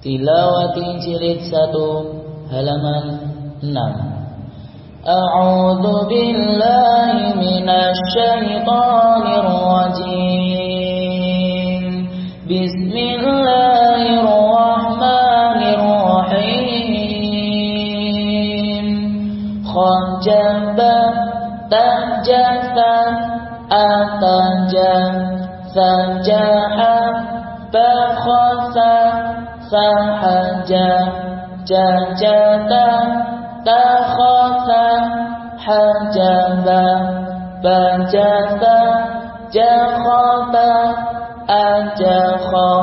Tilawati jilid 1 halaman 6 A'udzu billahi minasy syaithanir rajim. Bismillahirrahmanirrahim. Khajaba tajasa ataja sajaha bakhasa فحجا جاجتا تخافا حجبا بجبا جخبا أجخا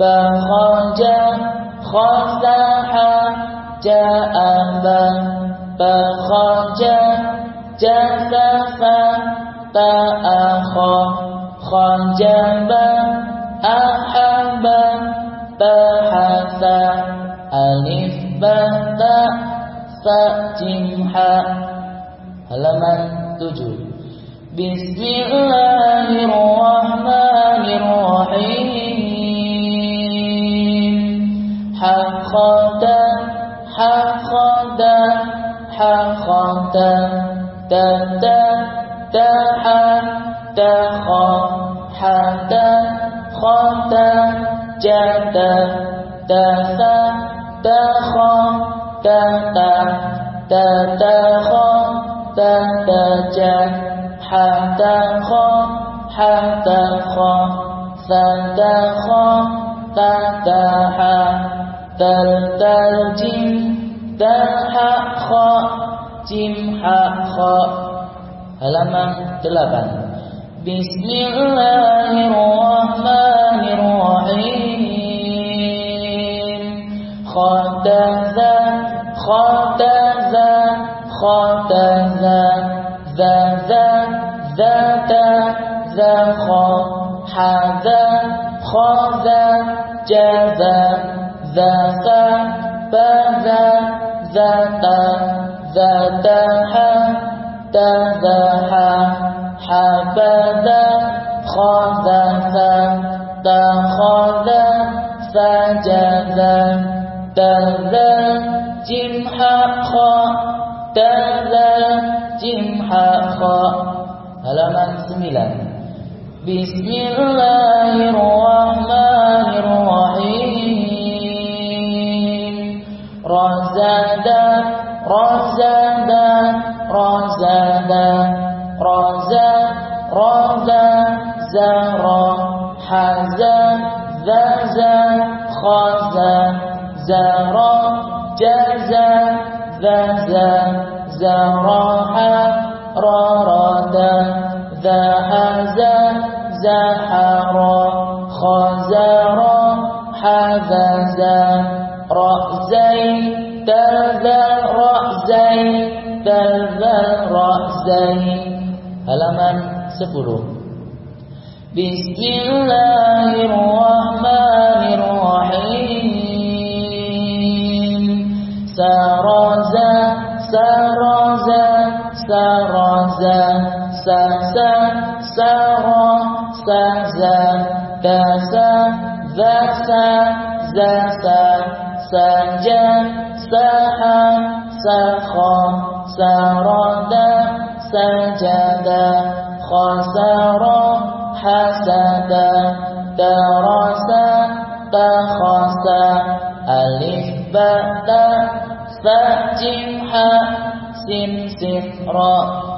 بخجا خسحا جأبا بخجا جسفا تأخا خجبا أحبا بحث ألف بتاء فاء جيم حاء halaman 7 بسم الله الرحمن الرحيم. حقد حقد حقد ت ت ت ح ت خ ح ت خ ت ja da da sa da kha da ta da da kha da da ja ha da kha ha da kha sa da kha ta da ha dal dal jim da ha kha jim ha kha halaman 8 Bismillahirrahmanirrahim. خاتذا ذا ذا ذاتا ذاخا حذا خذا جذا ذاثا بذا ذاتا ذاتها تذاها حبذا خذثا تخذا فجذا تذا جمحا خا تذا جمحا خا halaman 9 Bismillahirrahmanirrahim Razada Razada Razada Raza Raza Zara Haza Zaza Khaza زرا جزا ذزا زراحا راردا ذهزا زحرا خزرا حذزا رأزين تذا رأزين تذا رأزين halaman 10 Bismillahirrahmanirrahim. سرزا سرزا سرزا سسا سرا سزا كسا ذسا زسا سجا سحا سخا سردا سجدا خسرا حسدا درسا تخسا ألف باء fa jim ha sin sin ra